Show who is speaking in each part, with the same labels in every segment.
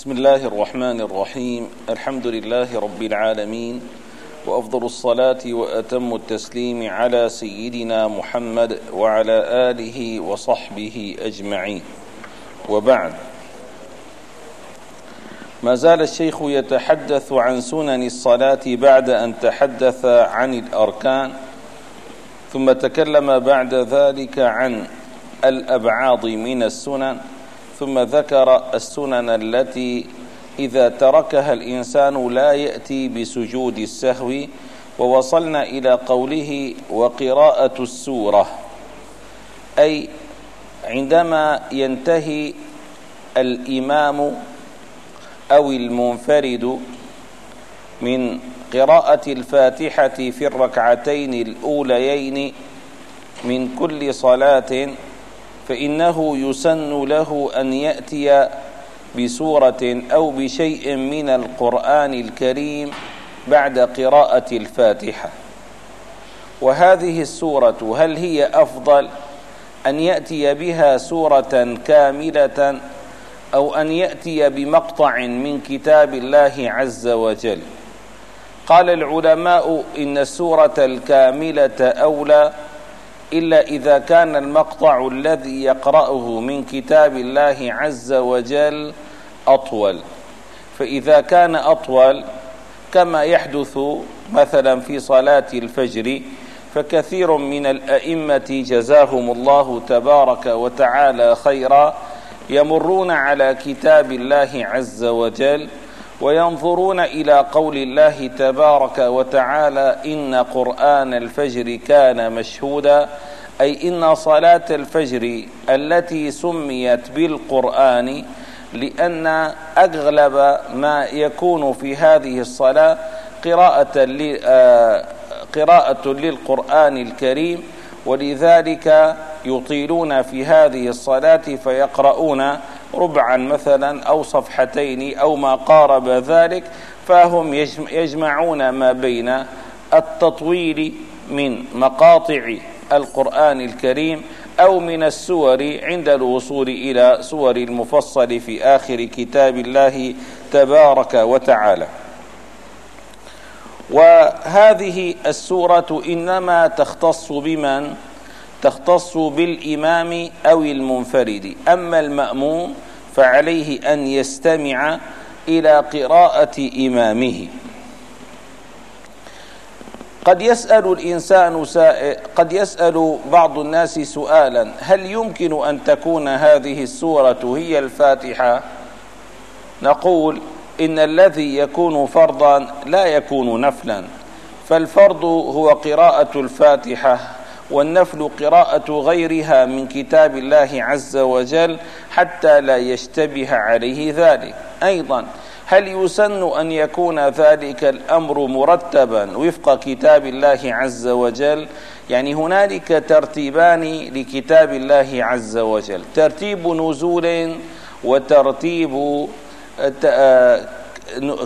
Speaker 1: بسم الله الرحمن الرحيم الحمد لله رب العالمين وافضل الصلاه واتم التسليم على سيدنا محمد وعلى اله وصحبه اجمعين وبعد ما زال الشيخ يتحدث عن سنن الصلاه بعد ان تحدث عن الاركان ثم تكلم بعد ذلك عن الابعاض من السنن ثم ذكر السنن التي إذا تركها الإنسان لا يأتي بسجود السهو ووصلنا إلى قوله وقراءة السورة. أي عندما ينتهي الإمام أو المنفرد من قراءة الفاتحة في الركعتين الأوليين من كل صلاة فإنه يسن له أن يأتي بسورة أو بشيء من القرآن الكريم بعد قراءة الفاتحة. وهذه السورة هل هي أفضل أن يأتي بها سورة كاملة أو أن يأتي بمقطع من كتاب الله عز وجل؟ قال العلماء إن السورة الكاملة أولى إلا إذا كان المقطع الذي يقرأه من كتاب الله عز وجل أطول. فإذا كان أطول كما يحدث مثلا في صلاة الفجر فكثير من الأئمة جزاهم الله تبارك وتعالى خيرا يمرون على كتاب الله عز وجل وينظرون إلى قول الله تبارك وتعالى إن قرآن الفجر كان مشهودا أي إن صلاة الفجر التي سميت بالقرآن لأن أغلب ما يكون في هذه الصلاة قراءة قراءة للقرآن الكريم ولذلك يطيلون في هذه الصلاة فيقرؤون ربعا مثلا أو صفحتين أو ما قارب ذلك فهم يجمعون ما بين التطويل من مقاطع القرآن الكريم أو من السور عند الوصول إلى سور المفصل في آخر كتاب الله تبارك وتعالى. وهذه السورة إنما تختص بمن؟ تختص بالإمام أو المنفرد. أما المأموم فعليه أن يستمع إلى قراءة إمامه. قد يسأل الإنسان قد يسأل بعض الناس سؤالا هل يمكن أن تكون هذه السورة هي الفاتحة؟ نقول إن الذي يكون فرضا لا يكون نفلا فالفرض هو قراءة الفاتحة. والنفل قراءة غيرها من كتاب الله عز وجل حتى لا يشتبه عليه ذلك. أيضا هل يسن أن يكون ذلك الأمر مرتبا وفق كتاب الله عز وجل؟ يعني هنالك ترتيبان لكتاب الله عز وجل. ترتيب نزول وترتيب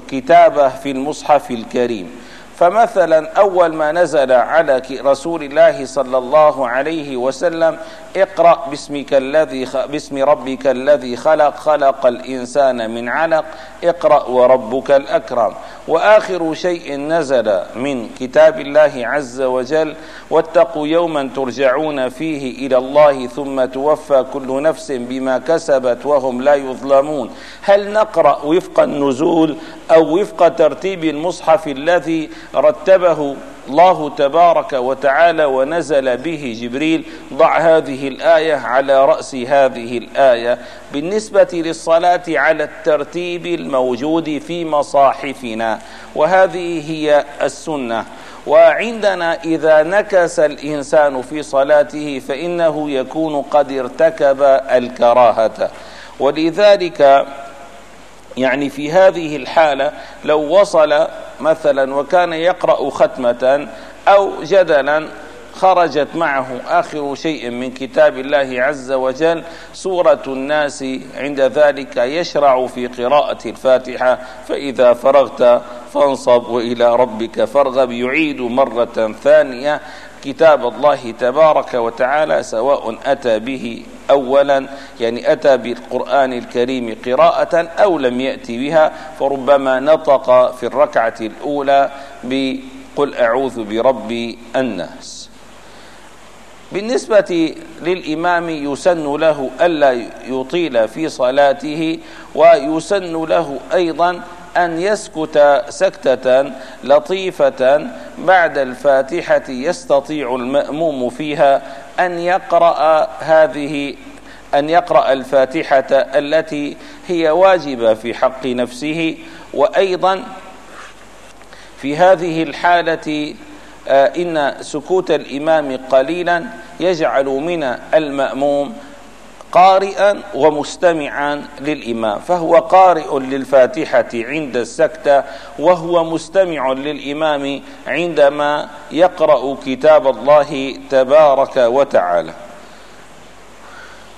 Speaker 1: كتابة في المصحف الكريم. فمثلا أول ما نزل على رسول الله صلى الله عليه وسلم اقرأ باسمك الذي باسم ربك الذي خلق خلق الإنسان من علق اقرأ وربك الأكرم. وآخر شيء نزل من كتاب الله عز وجل واتقوا يوما ترجعون فيه إلى الله ثم توفى كل نفس بما كسبت وهم لا يظلمون. هل نقرأ وفق النزول أو وفق ترتيب المصحف الذي رتبه؟ الله تبارك وتعالى ونزل به جبريل ضع هذه الآية على رأس هذه الآية بالنسبة للصلاة على الترتيب الموجود في مصاحفنا وهذه هي السنة. وعندنا إذا نكس الإنسان في صلاته فإنه يكون قد ارتكب الكراهة. ولذلك يعني في هذه الحالة لو وصل مثلا وكان يقرأ ختمة أو جدلا خرجت معه آخر شيء من كتاب الله عز وجل سورة الناس عند ذلك يشرع في قراءة الفاتحة فإذا فرغت فانصب والى ربك فارغب يعيد مرة ثانية. كتاب الله تبارك وتعالى سواء أتى به أولا يعني أتى بالقرآن الكريم قراءة أو لم يأتي بها فربما نطق في الركعة الأولى بقل أعوذ برب الناس. بالنسبة للإمام يسن له ألا يطيل في صلاته ويسن له أيضا أن يسكت سكتة لطيفة بعد الفاتحة يستطيع المأموم فيها أن يقرأ هذه أن يقرأ الفاتحة التي هي واجبة في حق نفسه. وأيضا في هذه الحالة آه، إن سكوت الإمام قليلا يجعل من المأموم قارئا ومستمعا للإمام فهو قارئ للفاتحة عند السكتة وهو مستمع للإمام عندما يقرأ كتاب الله تبارك وتعالى.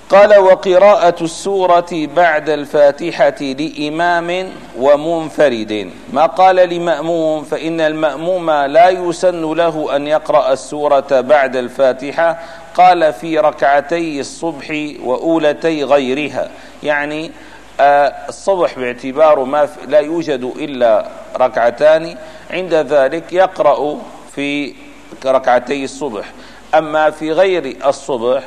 Speaker 1: قال وقراءة السورة بعد الفاتحة لإمام ومنفرد. ما قال لمأموم فإن المأموم لا يسن له أن يقرأ السورة بعد الفاتحة قال في ركعتي الصبح وأولتي غيرها. يعني آه، الصبح باعتباره ما لا يوجد إلا ركعتان. عند ذلك يقرأ في ركعتي الصبح. أما في غير الصبح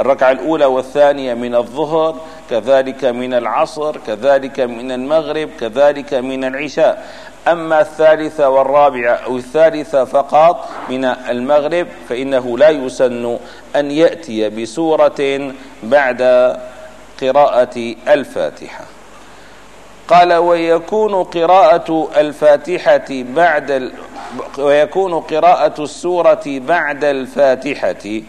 Speaker 1: الركعة الأولى والثانية من الظهر كذلك من العصر كذلك من المغرب كذلك من العشاء. أما الثالثة والرابعة أو الثالثة فقط من المغرب فإنه لا يسن أن يأتي بسورة بعد قراءة الفاتحة. قال ويكون قراءة الفاتحة بعد ال... ويكون قراءة السورة بعد الفاتحة.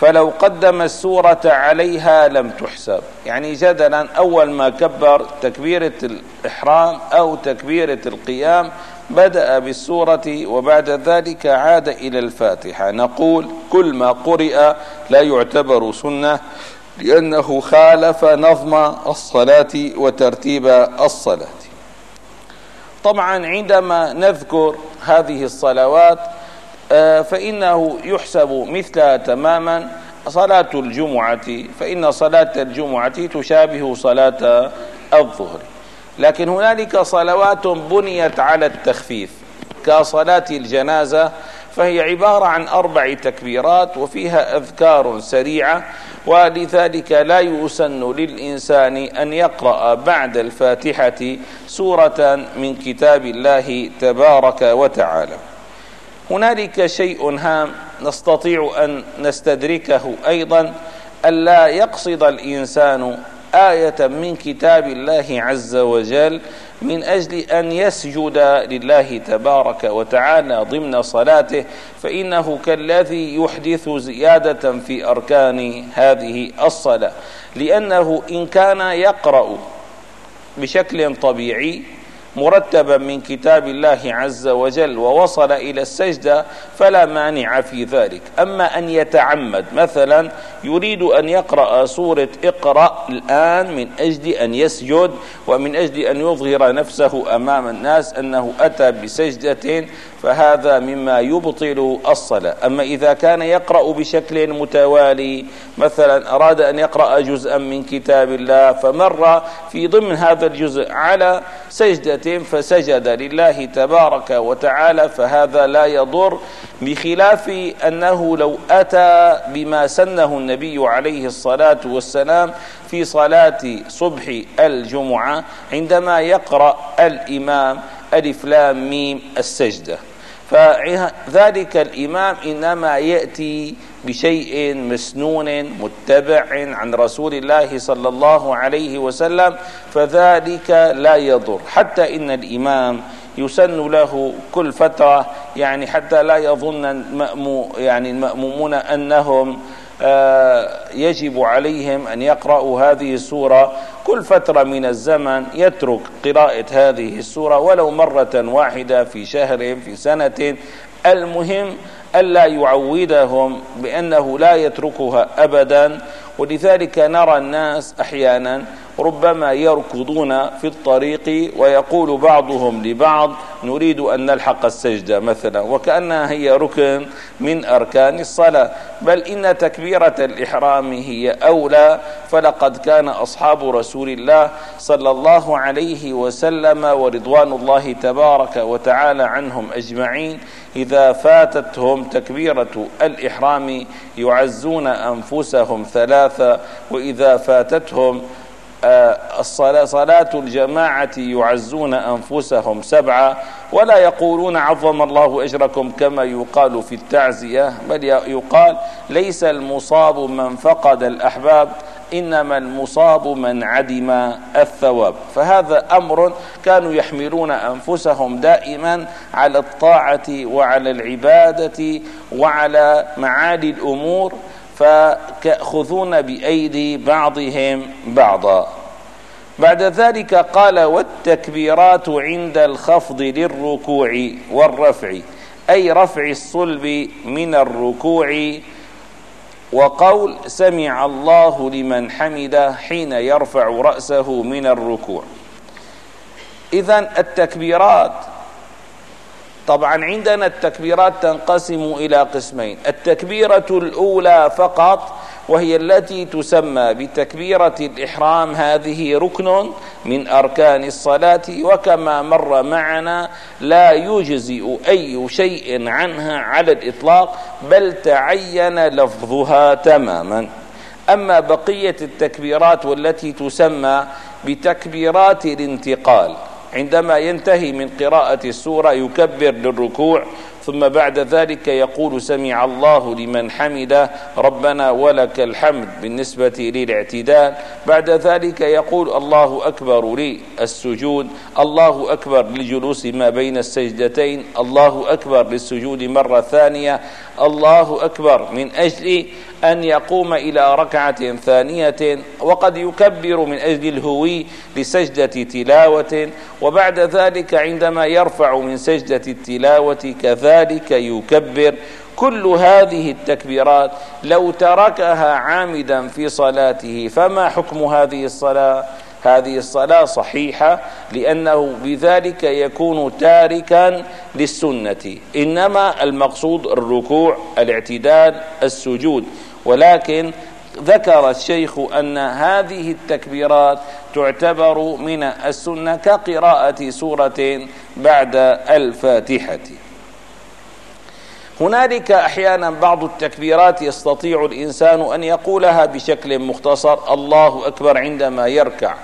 Speaker 1: فلو قدم السورة عليها لم تحسب. يعني جدلا أول ما كبر تكبيرة الإحرام أو تكبيرة القيام بدأ بالسورة وبعد ذلك عاد إلى الفاتحة. نقول كل ما قرئ لا يعتبر سنة لأنه خالف نظم الصلاة وترتيب الصلاة. طبعا عندما نذكر هذه الصلوات فإنه يحسب مثلها تماما صلاة الجمعة فإن صلاة الجمعة تشابه صلاة الظهر. لكن هنالك صلوات بنيت على التخفيف كصلاة الجنازة فهي عبارة عن أربع تكبيرات وفيها أذكار سريعة ولذلك لا يسن للإنسان أن يقرأ بعد الفاتحة سورة من كتاب الله تبارك وتعالى. هنالك شيء هام نستطيع أن نستدركه أيضا ألا يقصد الإنسان آية من كتاب الله عز وجل من أجل أن يسجد لله تبارك وتعالى ضمن صلاته فإنه كالذي يحدث زيادة في أركان هذه الصلاة لأنه إن كان يقرأ بشكل طبيعي مرتبا من كتاب الله عز وجل ووصل إلى السجدة فلا مانع في ذلك. أما أن يتعمد مثلا يريد أن يقرأ سورة اقرأ الآن من أجل أن يسجد ومن أجل أن يظهر نفسه أمام الناس أنه أتى بسجدة فهذا مما يبطل الصلاة. أما إذا كان يقرأ بشكل متوالي مثلا أراد أن يقرأ جزءا من كتاب الله فمر في ضمن هذا الجزء على سجدة فسجد لله تبارك وتعالى فهذا لا يضر بخلاف أنه لو أتى بما سنه النبي عليه الصلاة والسلام في صلاة صبح الجمعة عندما يقرأ الإمام ألف لام ميم السجدة. فذلك الإمام إنما يأتي بشيء مسنون متبع عن رسول الله صلى الله عليه وسلم فذلك لا يضر. حتى إن الإمام يسن له كل فترة يعني حتى لا يظن المأمو يعني المأمومون أنهم يجب عليهم أن يقرأوا هذه السورة كل فترة من الزمن يترك قراءة هذه السورة ولو مرة واحدة في شهر في سنة. المهم ألا يعودهم بأنه لا يتركها أبدا. ولذلك نرى الناس أحيانا ربما يركضون في الطريق ويقول بعضهم لبعض نريد أن نلحق السجدة مثلا وكأنها هي ركن من أركان الصلاة. بل إن تكبيرة الإحرام هي أولى. فلقد كان أصحاب رسول الله صلى الله عليه وسلم ورضوان الله تبارك وتعالى عنهم أجمعين إذا فاتتهم تكبيرة الإحرام يعزون أنفسهم ثلاثة وإذا فاتتهم الصلاة صلاة الجماعة يعزون أنفسهم سبعة. ولا يقولون عظم الله أجركم كما يقال في التعزية بل يقال ليس المصاب من فقد الأحباب. إنما المصاب من عدم الثواب. فهذا أمر كانوا يحملون أنفسهم دائما على الطاعة وعلى العبادة وعلى معالي الأمور فيأخذون بأيدي بعضهم بعضا. بعد ذلك قال والتكبيرات عند الخفض للركوع والرفع. أي رفع الصلب من الركوع وقول سمع الله لمن حمده حين يرفع رأسه من الركوع. إذا التكبيرات طبعا عندنا التكبيرات تنقسم إلى قسمين. التكبيرة الأولى فقط وهي التي تسمى بتكبيرة الإحرام. هذه ركن من أركان الصلاة وكما مر معنا لا يجزئ أي شيء عنها على الإطلاق بل تعين لفظها تماما. أما بقية التكبيرات والتي تسمى بتكبيرات الانتقال عندما ينتهي من قراءة السورة يكبر للركوع ثم بعد ذلك يقول سمع الله لمن حمده ربنا ولك الحمد بالنسبة للاعتدال. بعد ذلك يقول الله أكبر لي السجود الله أكبر للجلوس ما بين السجدتين الله أكبر للسجود مرة ثانية الله أكبر من أجل أن يقوم إلى ركعة ثانية وقد يكبر من أجل الهوي لسجدة تلاوة وبعد ذلك عندما يرفع من سجدة التلاوة كذلك يكبر. كل هذه التكبيرات لو تركها عامدا في صلاته فما حكم هذه الصلاة؟ هذه الصلاة صحيحة لأنه بذلك يكون تاركا للسنة إنما المقصود الركوع الاعتدال السجود. ولكن ذكر الشيخ أن هذه التكبيرات تعتبر من السنة كقراءة سورة بعد الفاتحة. هنالك أحيانا بعض التكبيرات يستطيع الإنسان أن يقولها بشكل مختصر الله أكبر عندما يركع.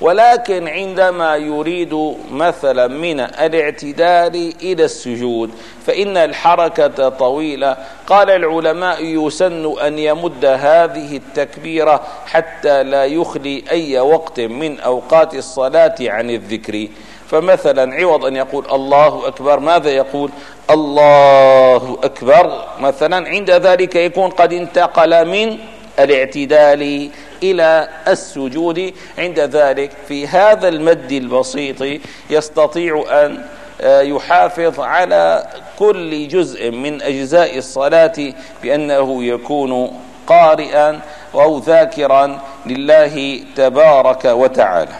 Speaker 1: ولكن عندما يريد مثلا من الاعتدال إلى السجود فإن الحركة طويلة. قال العلماء يسن أن يمد هذه التكبيرة حتى لا يخلي أي وقت من أوقات الصلاة عن الذكر. فمثلا عوض أن يقول الله أكبر ماذا يقول؟ الله أكبر. مثلا عند ذلك يكون قد انتقل من الاعتدال إلى السجود عند ذلك. في هذا المد البسيط يستطيع أن آه، يحافظ على كل جزء من أجزاء الصلاة بأنه يكون قارئا أو ذاكرا لله تبارك وتعالى.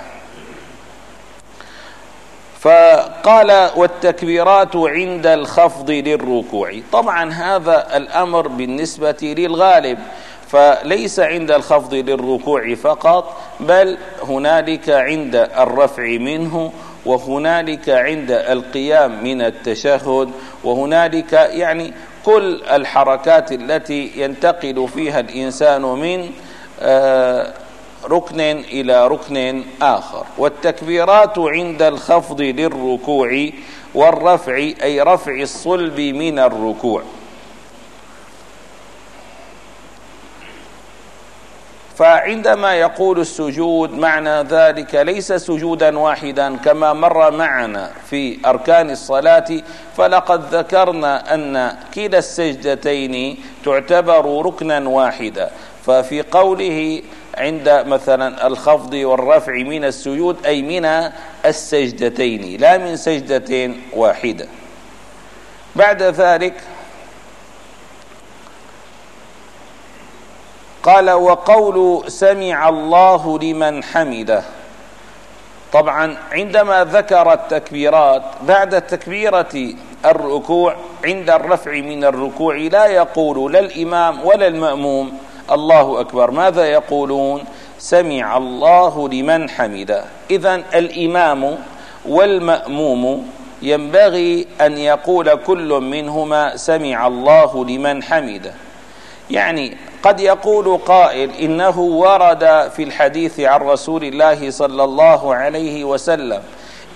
Speaker 1: فقال والتكبيرات عند الخفض للركوع. طبعا هذا الأمر بالنسبة للغالب. فليس عند الخفض للركوع فقط بل هنالك عند الرفع منه وهنالك عند القيام من التشهد وهنالك يعني كل الحركات التي ينتقل فيها الإنسان من آه، ركن إلى ركن آخر. والتكبيرات عند الخفض للركوع والرفع أي رفع الصلب من الركوع. فعندما يقول السجود معنى ذلك ليس سجودا واحدا كما مر معنا في أركان الصلاة فلقد ذكرنا أن كلا السجدتين تعتبر ركنا واحدا. ففي قوله عند مثلا الخفض والرفع من السجود أي من السجدتين لا من سجدة واحدة. بعد ذلك قال وقول سمع الله لمن حمده. طبعا عندما ذكر التكبيرات بعد تكبيرة الركوع عند الرفع من الركوع لا يقول لا الإمام ولا المأموم الله أكبر. ماذا يقولون؟ سمع الله لمن حمده. إذا الإمام والمأموم ينبغي أن يقول كل منهما سمع الله لمن حمده. يعني قد يقول قائل إنه ورد في الحديث عن رسول الله صلى الله عليه وسلم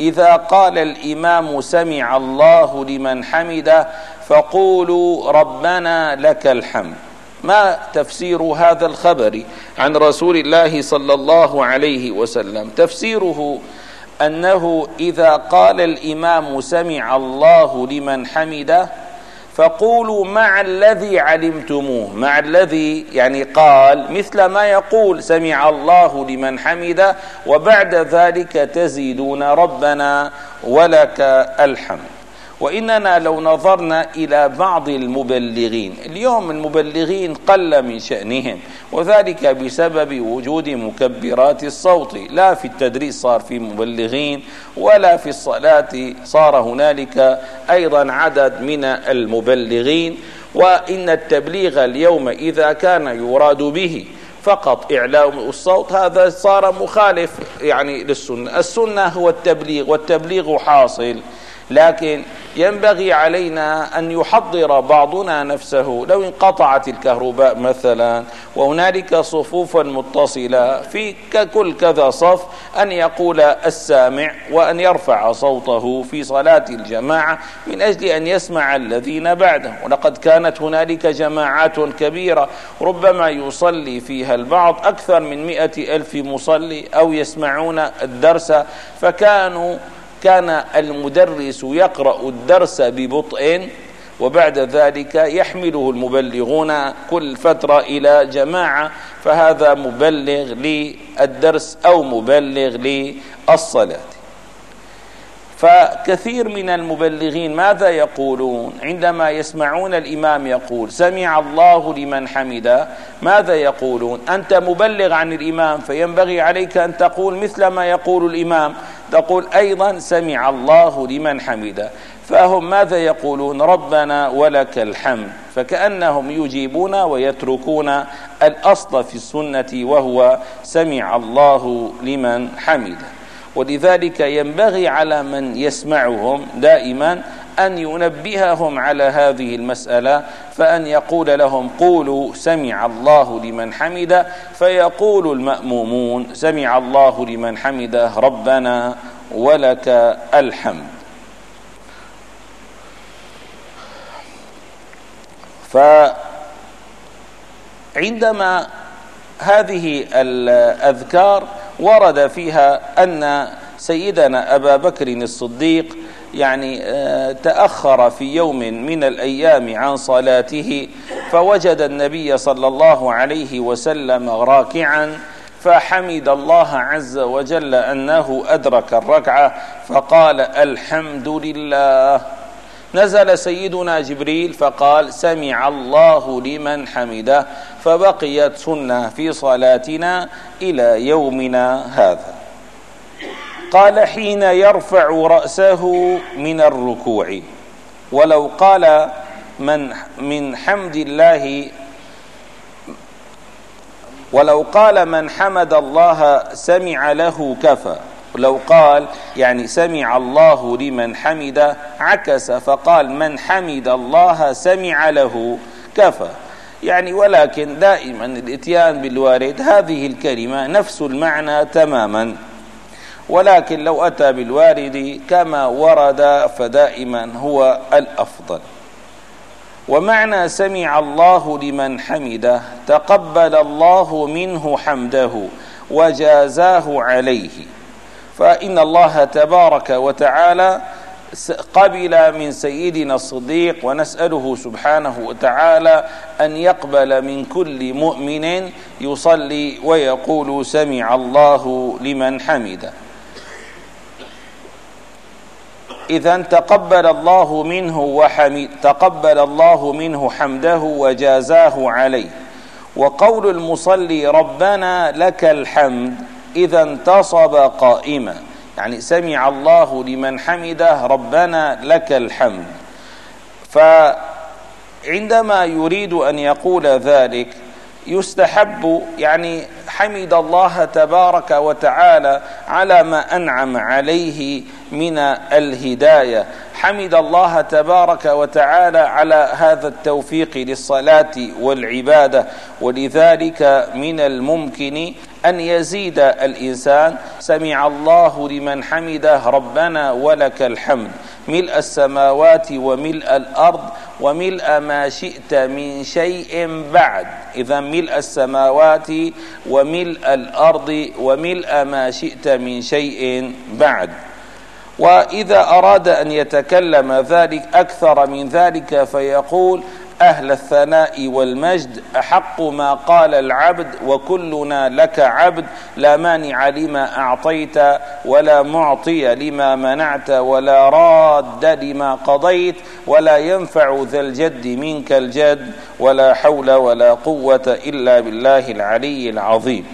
Speaker 1: إذا قال الإمام سمع الله لمن حمده فقولوا ربنا لك الحمد. ما تفسير هذا الخبر عن رسول الله صلى الله عليه وسلم؟ تفسيره أنه إذا قال الإمام سمع الله لمن حمده فقولوا مع الذي علمتموه. مع الذي يعني قال مثل ما يقول سمع الله لمن حمده وبعد ذلك تزيدون ربنا ولك الحمد. وإننا لو نظرنا إلى بعض المبلغين اليوم المبلغين قل من شأنهم وذلك بسبب وجود مكبرات الصوت. لا في التدريس صار في مبلغين ولا في الصلاة صار هنالك أيضا عدد من المبلغين. وإن التبليغ اليوم إذا كان يراد به فقط إعلاء الصوت هذا صار مخالف يعني للسنة. السنة هو التبليغ والتبليغ حاصل. لكن ينبغي علينا أن يحضر بعضنا نفسه. لو انقطعت الكهرباء مثلا وهنالك صفوفا متصلة في كل كذا صف أن يقول السامع وأن يرفع صوته في صلاة الجماعة من أجل أن يسمع الذين بعده. ولقد كانت هنالك جماعات كبيرة ربما يصلي فيها البعض أكثر من مئة ألف مصلي أو يسمعون الدرس فكانوا كان المدرس يقرأ الدرس ببطء وبعد ذلك يحمله المبلغون كل فترة إلى جماعة فهذا مبلغ للدرس أو مبلغ للصلاة. فكثير من المبلغين ماذا يقولون؟ عندما يسمعون الإمام يقول سمع الله لمن حمده. ماذا يقولون؟ أنت مبلغ عن الإمام فينبغي عليك أن تقول مثل ما يقول الإمام. تقول أيضا سمع الله لمن حمده. فهم ماذا يقولون؟ ربنا ولك الحمد. فكأنهم يجيبون ويتركون الأصل في السنة وهو سمع الله لمن حمده. ولذلك ينبغي على من يسمعهم دائما أن ينبههم على هذه المسألة فأن يقول لهم قولوا سمع الله لمن حمده فيقول المأمومون سمع الله لمن حمده ربنا ولك الحمد. فعندما هذه الأذكار ورد فيها أن سيدنا أبا بكر الصديق يعني آه، تأخر في يوم من الأيام عن صلاته فوجد النبي صلى الله عليه وسلم راكعا فحمد الله عز وجل أنه أدرك الركعة فقال الحمد لله. نزل سيدنا جبريل فقال سمع الله لمن حمده فبقيت سنة في صلاتنا إلى يومنا هذا. قال حين يرفع رأسه من الركوع ولو قال من من حمد الله ولو قال من حمد الله سمع له كفى لو قال يعني سمع الله لمن حمد عكس فقال من حمد الله سمع له كفى. يعني ولكن دائما الإتيان بالوارد هذه الكلمة نفس المعنى تماما. ولكن لو أتى بالوارد كما ورد فدائما هو الأفضل. ومعنى سمع الله لمن حمده تقبل الله منه حمده وجازاه عليه. فإن الله تبارك وتعالى قبل من سيدنا الصديق ونسأله سبحانه وتعالى أن يقبل من كل مؤمن يصلي ويقول سمع الله لمن حمده. إذا تقبل الله منه وحمد تقبل الله منه حمده وجازاه عليه. وقول المصلي ربنا لك الحمد إذا انتصب قائما. يعني سمع الله لمن حمده ربنا لك الحمد. فعندما يريد أن يقول ذلك يستحب يعني حمد الله تبارك وتعالى على ما أنعم عليه من الهداية. حمد الله تبارك وتعالى على هذا التوفيق للصلاة والعبادة ولذلك من الممكن أن يزيد الإنسان. سمع الله لمن حمده ربنا ولك الحمد. ملء السماوات وملء الأرض وملء ما شئت من شيء بعد. إذا ملء السماوات وملء الأرض وملء ما شئت من شيء بعد. وإذا أراد أن يتكلم ذلك أكثر من ذلك فيقول أهل الثناء والمجد أحق ما قال العبد وكلنا لك عبد لا مانع لما أعطيت ولا معطي لما منعت ولا راد لما قضيت ولا ينفع ذا الجد منك الجد ولا حول ولا قوة إلا بالله العلي العظيم.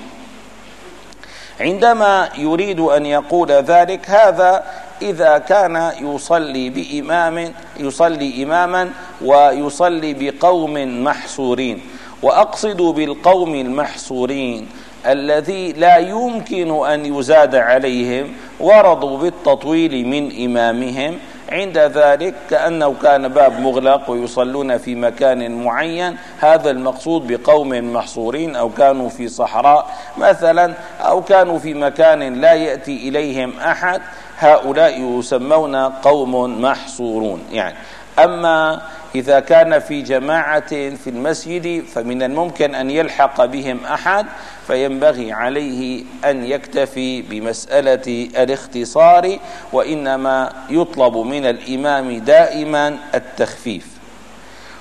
Speaker 1: عندما يريد أن يقول ذلك هذا إذا كان يصلي بإمام يصلي إماما ويصلي بقوم محصورين. وأقصد بالقوم المحصورين الذي لا يمكن أن يزاد عليهم ورضوا بالتطويل من إمامهم. عند ذلك كأنه كان باب مغلق ويصلون في مكان معين. هذا المقصود بقوم محصورين أو كانوا في صحراء مثلا أو كانوا في مكان لا يأتي إليهم أحد. هؤلاء يسمون قوم محصورون. يعني أما إذا كان في جماعة في المسجد فمن الممكن أن يلحق بهم أحد فينبغي عليه أن يكتفي بمسألة الاختصار وإنما يطلب من الإمام دائما التخفيف.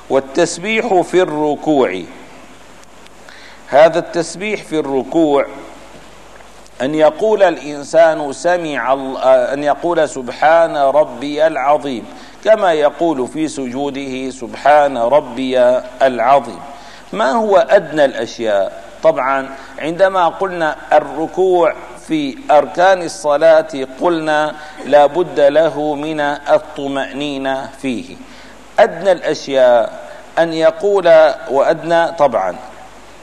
Speaker 1: والتسبيح في الركوع هذا التسبيح في الركوع أن يقول الإنسان سمع أن يقول سبحان ربي العظيم كما يقول في سجوده سبحان ربي العظيم. ما هو أدنى الأشياء؟ طبعا عندما قلنا الركوع في أركان الصلاة قلنا لا بد له من الطمأنينة فيه. أدنى الأشياء أن يقول وأدنى طبعا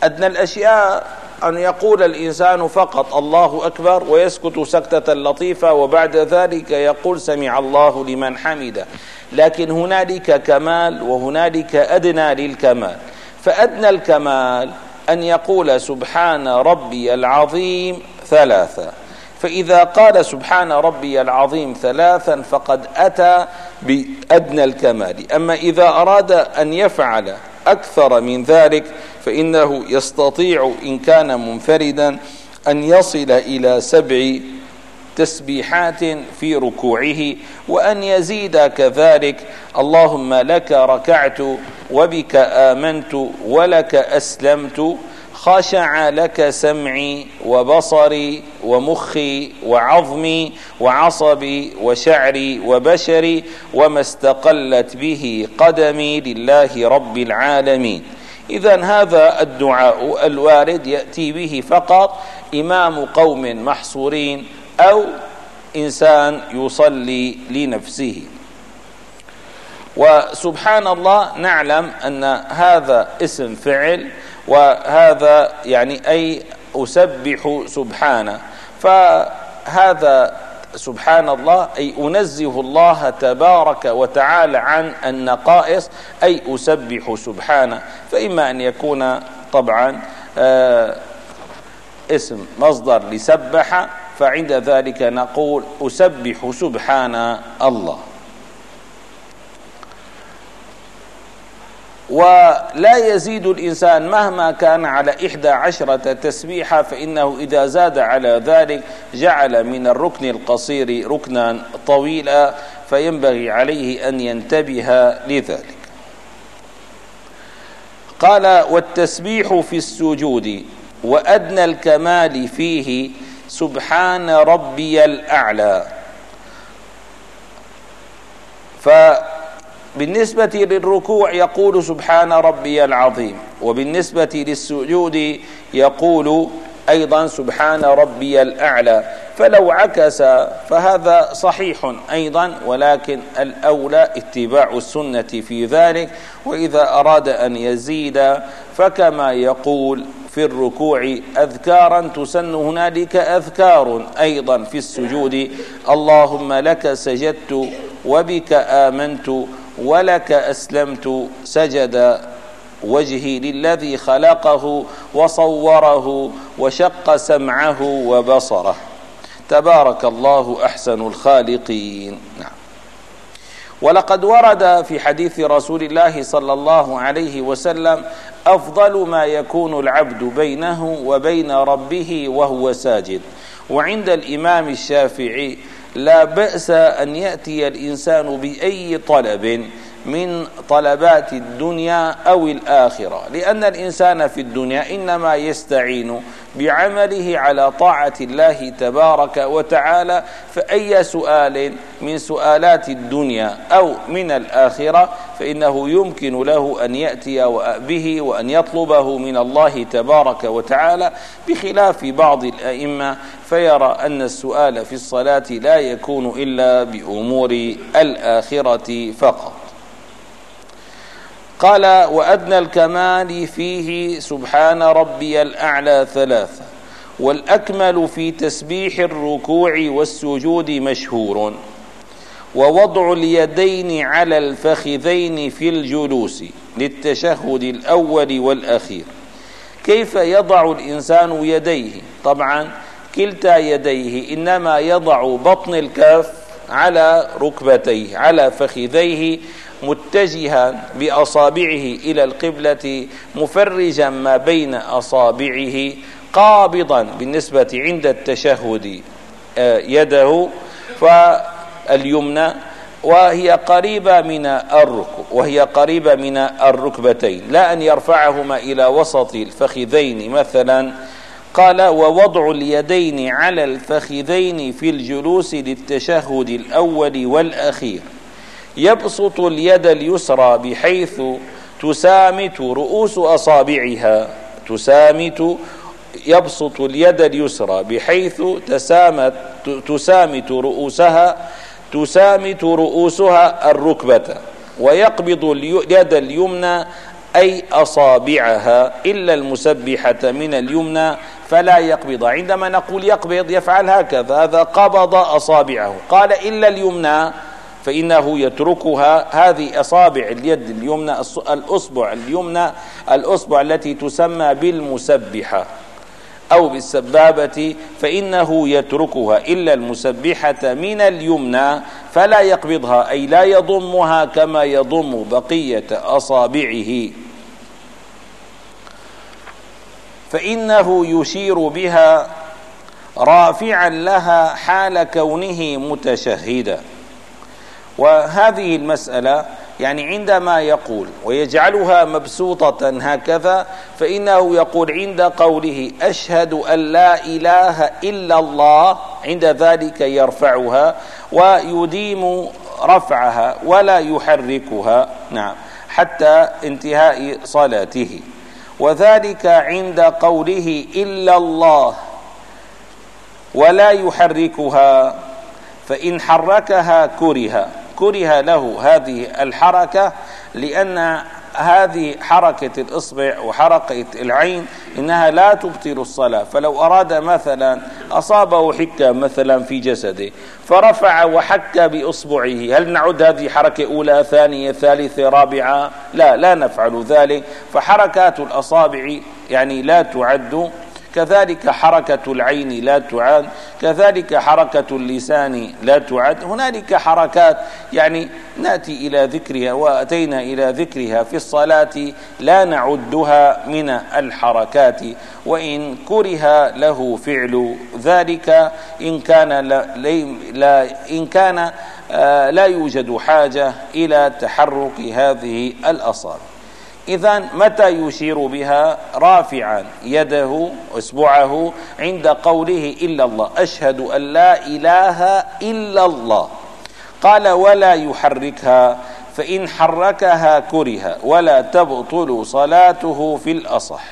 Speaker 1: أدنى الأشياء أن يقول الإنسان فقط الله أكبر ويسكت سكتة لطيفة وبعد ذلك يقول سمع الله لمن حمده. لكن هنالك كمال وهنالك أدنى للكمال. فأدنى الكمال أن يقول سبحان ربي العظيم ثلاثة. فإذا قال سبحان ربي العظيم ثلاثا فقد أتى بأدنى الكمال. أما إذا أراد أن يفعل أكثر من ذلك فإنه يستطيع إن كان منفردا أن يصل إلى سبع تسبيحات في ركوعه وأن يزيد كذلك اللهم لك ركعت وبك آمنت ولك أسلمت خشع لك سمعي وبصري ومخي وعظمي وعصبي وشعري وبشري وما استقلت به قدمي لله رب العالمين إذا هذا الدعاء الوارد يأتي به فقط إمام قوم محصورين أو إنسان يصلي لنفسه. وسبحان الله نعلم أن هذا اسم فعل وهذا يعني أي أسبح سبحانه. فهذا سبحان الله أي أنزه الله تبارك وتعالى عن النقائص أي أسبح سبحانه. فإما أن يكون طبعا آه اسم مصدر لسبح فعند ذلك نقول أسبح سبحان الله. ولا يزيد الإنسان مهما كان على إحدى عشرة تسبيحة فإنه إذا زاد على ذلك جعل من الركن القصير ركنا طويلا فينبغي عليه أن ينتبه لذلك. قال والتسبيح في السجود وأدنى الكمال فيه سبحان ربي الأعلى. ف بالنسبة للركوع يقول سبحان ربي العظيم وبالنسبة للسجود يقول أيضا سبحان ربي الأعلى. فلو عكس فهذا صحيح أيضا ولكن الأولى اتباع السنة في ذلك. وإذا أراد أن يزيد فكما يقول في الركوع أذكارا تسن هنالك أذكار أيضا في السجود. اللهم لك سجدت وبك آمنت ولك أسلمت سجد وجهي للذي خلقه وصوره وشق سمعه وبصره. تبارك الله أحسن الخالقين. نعم. ولقد ورد في حديث رسول الله صلى الله عليه وسلم أفضل ما يكون العبد بينه وبين ربه وهو ساجد. وعند الإمام الشافعي لا بأس أن يأتي الإنسان بأي طلب. من طلبات الدنيا أو الآخرة. لأن الإنسان في الدنيا إنما يستعين بعمله على طاعة الله تبارك وتعالى. فأي سؤال من سؤالات الدنيا أو من الآخرة فإنه يمكن له أن يأتي به وأن يطلبه من الله تبارك وتعالى. بخلاف بعض الأئمة فيرى أن السؤال في الصلاة لا يكون إلا بأمور الآخرة فقط. قال وأدنى الكمال فيه سبحان ربي الأعلى ثلاثة والأكمل في تسبيح الركوع والسجود مشهور ووضع اليدين على الفخذين في الجلوس للتشهد الأول والأخير. كيف يضع الإنسان يديه؟ طبعا كلتا يديه إنما يضع بطن الكف على ركبتيه على فخذيه متجها بأصابعه إلى القبلة مفرجا ما بين أصابعه قابضا بالنسبة عند التشهد آه، يده فاليمنى وهي قريبة من الركب وهي قريبة من الركبتين لا أن يرفعهما إلى وسط الفخذين مثلا. قال ووضع اليدين على الفخذين في الجلوس للتشهد الأول والأخير. يبسط اليد اليسرى بحيث تسامت رؤوس أصابعها. تسامت يبسط اليد اليسرى بحيث تسامت تسامت رؤوسها تسامت رؤوسها الركبة. ويقبض اليد اليمنى أي أصابعها إلا المسبحة من اليمنى فلا يقبض. عندما نقول يقبض يفعل هكذا هذا قبض أصابعه. قال إلا اليمنى فإنه يتركها. هذه أصابع اليد اليمنى الأصبع اليمنى الأصبع التي تسمى بالمسبحة أو بالسبابة فإنه يتركها. إلا المسبحة من اليمنى فلا يقبضها أي لا يضمها كما يضم بقية أصابعه. فإنه يشير بها رافعا لها حال كونه متشهدا. وهذه المسألة يعني عندما يقول ويجعلها مبسوطة هكذا فإنه يقول عند قوله أشهد أن لا إله إلا الله عند ذلك يرفعها ويديم رفعها ولا يحركها نعم حتى انتهاء صلاته. وذلك عند قوله إلا الله ولا يحركها فإن حركها كره. كره له هذه الحركة لأن هذه حركة الإصبع وحركة العين إنها لا تبطل الصلاة. فلو أراد مثلا أصابه حكة مثلا في جسده فرفع وحك بإصبعه هل نعد هذه حركة أولى ثانية ثالثة رابعة؟ لا لا نفعل ذلك. فحركات الأصابع يعني لا تعد كذلك حركة العين لا تعد كذلك حركة اللسان لا تعد هنالك حركات يعني نأتي إلى ذكرها وأتينا إلى ذكرها في الصلاة لا نعدها من الحركات وإن كره له فعل ذلك إن كان لا, لا إن كان آه، لا يوجد حاجة إلى تحرك هذه الأصابع. إذا متى يشير بها؟ رافعا يده اصبعه عند قوله إلا الله. أشهد أن لا إله إلا الله. قال ولا يحركها فإن حركها كره ولا تبطل صلاته في الأصح.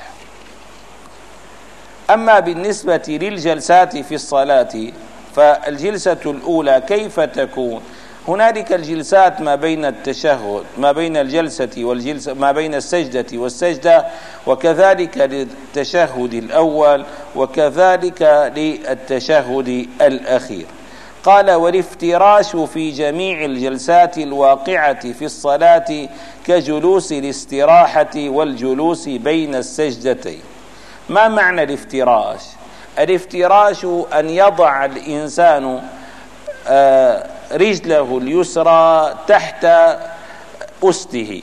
Speaker 1: أما بالنسبة للجلسات في الصلاة فالجلسة الأولى كيف تكون؟ هنالك الجلسات ما بين التشهد ما بين الجلسة والجلسة ما بين السجدة والسجدة وكذلك للتشهد الأول وكذلك للتشهد الأخير. قال والإفتراش في جميع الجلسات الواقعة في الصلاة كجلوس الاستراحة والجلوس بين السجدتين. ما معنى الإفتراش؟ الإفتراش أن يضع الإنسان آه، رجله اليسرى تحت أسته.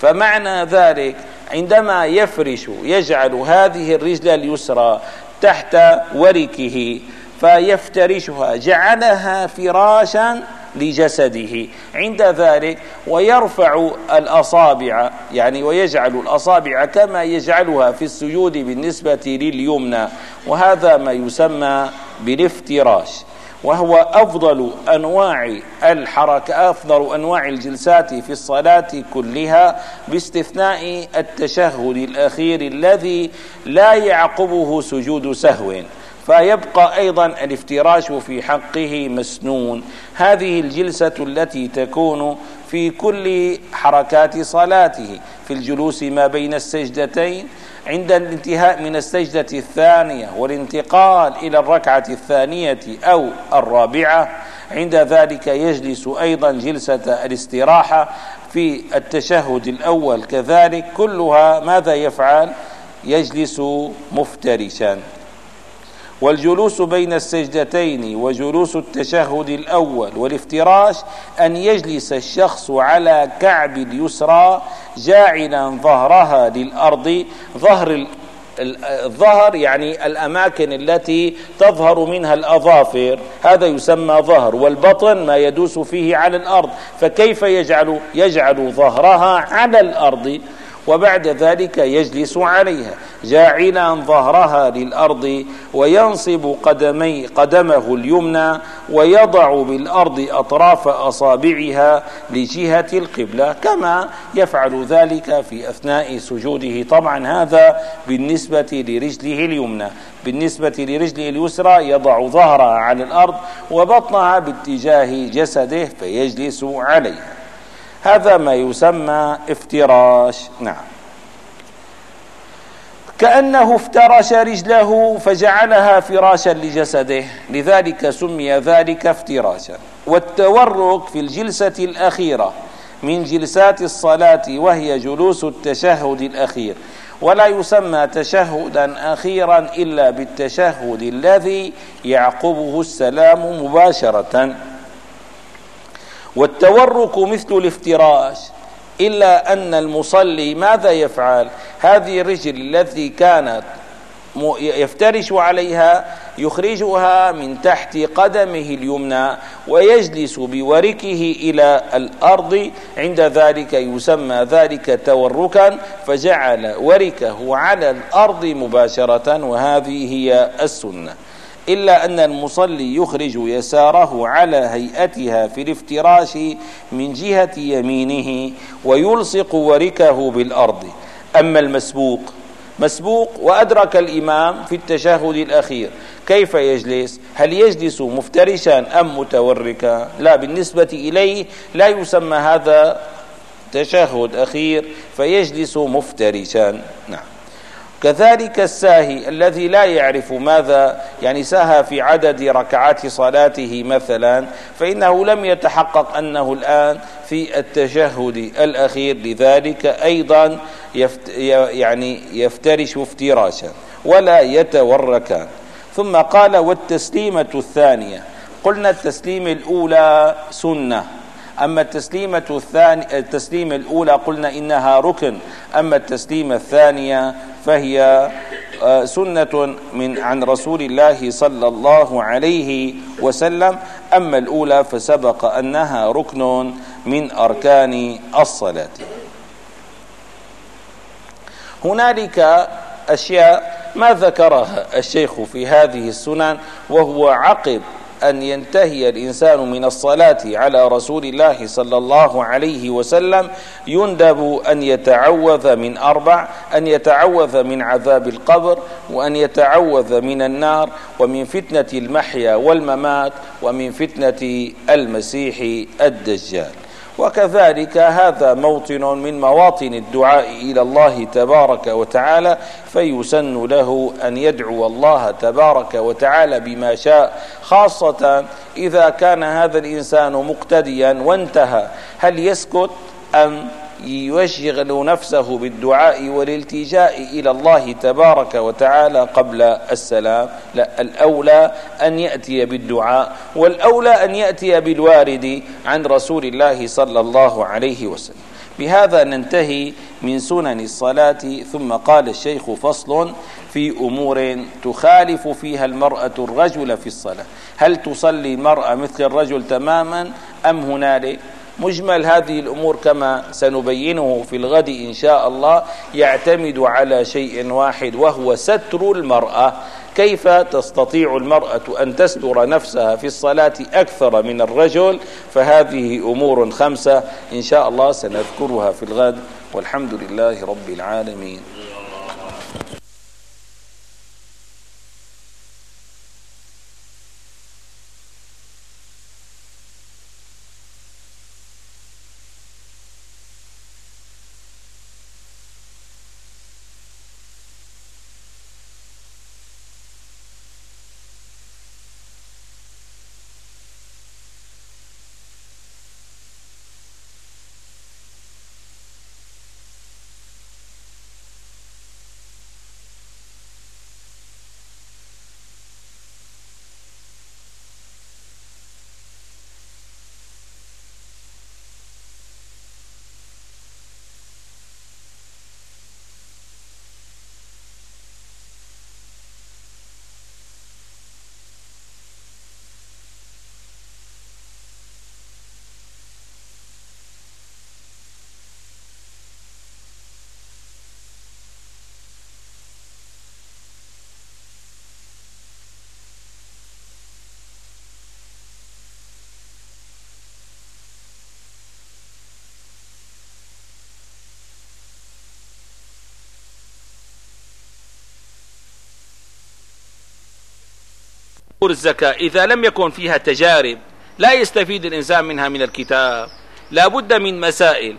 Speaker 1: فمعنى ذلك عندما يفرش يجعل هذه الرجل اليسرى تحت وركه فيفترشها جعلها فراشا لجسده. عند ذلك ويرفع الأصابع يعني ويجعل الأصابع كما يجعلها في السجود بالنسبة لليمنى. وهذا ما يسمى بالافتراش. وهو أفضل أنواع الحركة أفضل أنواع الجلسات في الصلاة كلها باستثناء التشهد الأخير الذي لا يعقبه سجود سهو. فيبقى أيضا الافتراش في حقه مسنون. هذه الجلسة التي تكون في كل حركات صلاته في الجلوس ما بين السجدتين عند الانتهاء من السجدة الثانية والانتقال إلى الركعة الثانية أو الرابعة عند ذلك يجلس أيضا جلسة الاستراحة في التشهد الأول. كذلك كلها ماذا يفعل؟ يجلس مفترشا. والجلوس بين السجدتين وجلوس التشهد الأول والافتراش أن يجلس الشخص على كعب اليسرى جاعلا ظهرها للأرض ظهر الظهر يعني الأماكن التي تظهر منها الأظافر هذا يسمى ظهر والبطن ما يدوس فيه على الأرض فكيف يجعل يجعل ظهرها على الأرض؟ وبعد ذلك يجلس عليها جاعلا ظهرها للأرض وينصب قدمي قدمه اليمنى ويضع بالأرض أطراف أصابعها لجهة القبلة كما يفعل ذلك في أثناء سجوده. طبعا هذا بالنسبة لرجله اليمنى بالنسبة لرجله اليسرى يضع ظهرها على الأرض وبطنها باتجاه جسده فيجلس عليها. هذا ما يسمى افتراش. نعم. كأنه افترش رجله فجعلها فراشا لجسده. لذلك سمي ذلك افتراشا. والتورك في الجلسة الأخيرة من جلسات الصلاة وهي جلوس التشهد الأخير. ولا يسمى تشهدا أخيرا إلا بالتشهد الذي يعقبه السلام مباشرة. والتورك مثل الافتراش إلا أن المصلي ماذا يفعل؟ هذه الرجل التي كانت يفترش عليها يخرجها من تحت قدمه اليمنى ويجلس بوركه إلى الأرض. عند ذلك يسمى ذلك توركا فجعل وركه على الأرض مباشرة وهذه هي السنة. إلا أن المصلي يخرج يساره على هيئتها في الافتراش من جهة يمينه ويلصق وركه بالأرض. أما المسبوق مسبوق وأدرك الإمام في التشهد الأخير. كيف يجلس؟ هل يجلس مفترشا أم متوركا؟ لا بالنسبة إليه لا يسمى هذا تشهد أخير فيجلس مفترشا. نعم. كذلك الساهي الذي لا يعرف ماذا يعني ساهى في عدد ركعات صلاته مثلا فإنه لم يتحقق أنه الآن في التشهد الأخير. لذلك أيضا يفت يعني يفترش افتراشا ولا يتوركان ثم قال والتسليمة الثانية قلنا التسليم الأولى سنة. أما التسليمة الثانية التسليمة الأولى قلنا إنها ركن. أما التسليمة الثانية فهي آه، سنة من عن رسول الله صلى الله عليه وسلم. أما الأولى فسبق أنها ركن من أركان الصلاة. هنالك أشياء ما ذكرها الشيخ في هذه السنن وهو عقب أن ينتهي الإنسان من الصلاة على رسول الله صلى الله عليه وسلم يندب أن يتعوذ من أربع أن يتعوذ من عذاب القبر وأن يتعوذ من النار ومن فتنة المحيا والممات ومن فتنة المسيح الدجال. وكذلك هذا موطن من مواطن الدعاء إلى الله تبارك وتعالى فيسن له أن يدعو الله تبارك وتعالى بما شاء خاصة إذا كان هذا الإنسان مقتديا وانتهى. هل يسكت أم يشغل نفسه بالدعاء والالتجاء إلى الله تبارك وتعالى قبل السلام. لا الأولى أن يأتي بالدعاء والأولى أن يأتي بالوارد عن رسول الله صلى الله عليه وسلم. بهذا ننتهي من سنن الصلاة. ثم قال الشيخ فصل في أمور تخالف فيها المرأة الرجل في الصلاة. هل تصلي المرأة مثل الرجل تماما أم هنالك مجمل هذه الأمور كما سنبينه في الغد إن شاء الله يعتمد على شيء واحد وهو ستر المرأة. كيف تستطيع المرأة أن تستر نفسها في الصلاة أكثر من الرجل؟ فهذه أمور خمسة إن شاء الله سنذكرها في الغد. والحمد لله رب العالمين.
Speaker 2: الزكاة إذا لم يكن فيها تجارب لا يستفيد الإنسان منها من الكتاب. لا بد من مسائل.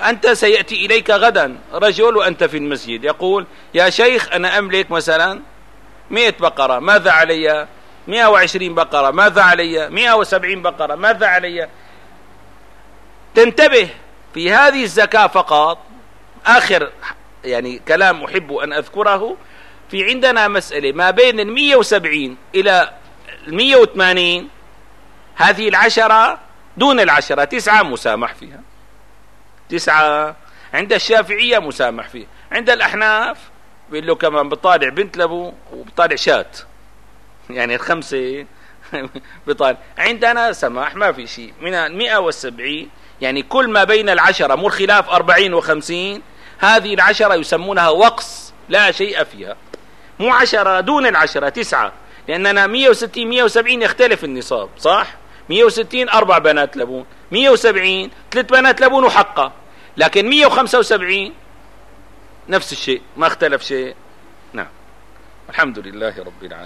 Speaker 2: أنت سيأتي إليك غدا رجل وأنت في المسجد يقول يا شيخ أنا أملك مثلا مئة بقرة ماذا علي؟ مئة وعشرين بقرة ماذا علي؟ مئة وسبعين بقرة ماذا علي؟ تنتبه في هذه الزكاة فقط آخر يعني كلام أحب أن أذكره في عندنا مسألة ما بين المية وسبعين إلى المية وثمانين هذه العشرة دون العشرة تسعة مسامح فيها. تسعة عند الشافعية مسامح فيها. عند الأحناف بيقول له كمان بطالع بنت لبو وبطالع شات يعني الخمسة بطالع. عندنا سماح ما في شيء. من المئة والسبعين يعني كل ما بين العشرة مو الخلاف أربعين وخمسين هذه العشرة يسمونها وقص لا شيء فيها. مو عشرة دون العشرة تسعة. لأننا 160 170 يختلف النصاب صح؟ 160 أربع بنات لبون. 170 ثلاث بنات لبون وحقة. لكن 175 نفس الشيء ما اختلف شيء. نعم. الحمد لله رب العالمين.